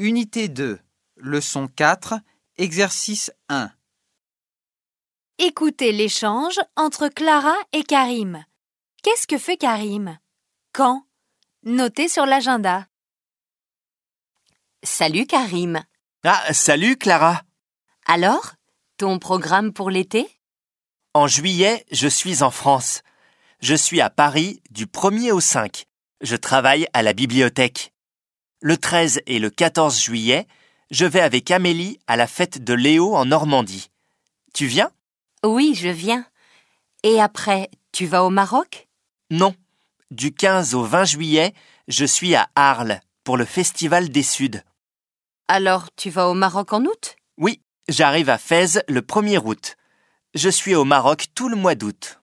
Unité 2, leçon 4, exercice 1. Écoutez l'échange entre Clara et Karim. Qu'est-ce que fait Karim? Quand? Notez sur l'agenda. Salut Karim. Ah, salut Clara. Alors, ton programme pour l'été? En juillet, je suis en France. Je suis à Paris du 1er au 5. Je travaille à la bibliothèque. Le 13 et le 14 juillet, je vais avec Amélie à la fête de Léo en Normandie. Tu viens? Oui, je viens. Et après, tu vas au Maroc? Non. Du 15 au 20 juillet, je suis à Arles pour le Festival des Suds. Alors, tu vas au Maroc en août? Oui, j'arrive à Fès le 1er août. Je suis au Maroc tout le mois d'août.